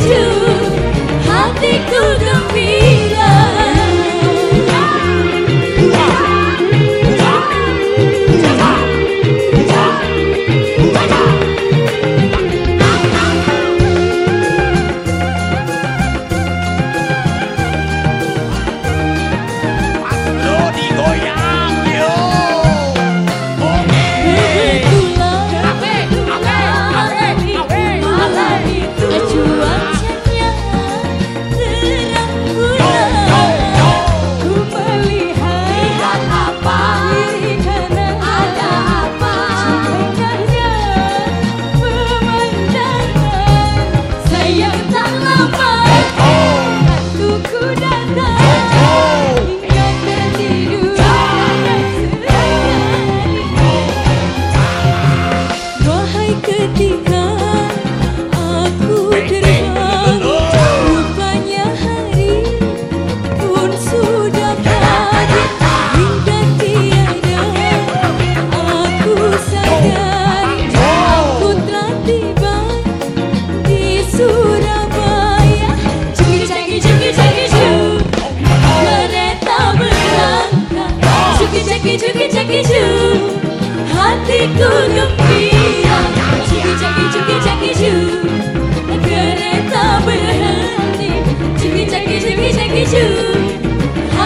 me you.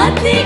Atni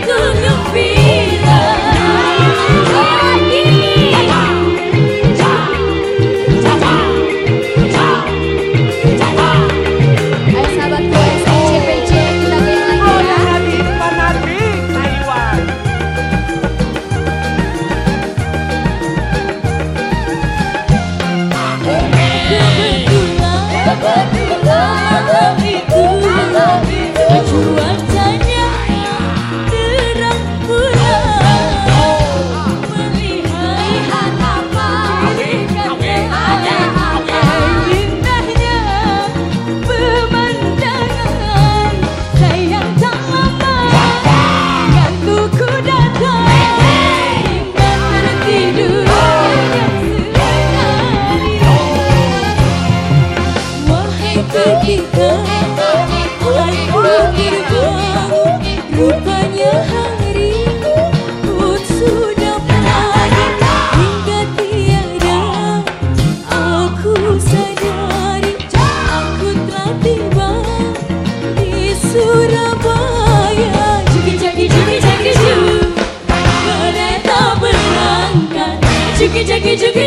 Wahai ketika Wahai ketika Rupanya hari pun sudah pagi Hingga tiada Aku sadari Aku telah tiba Di Surabaya Cuki caki cuki caki cu Kereta berangkat Cuki caki cuki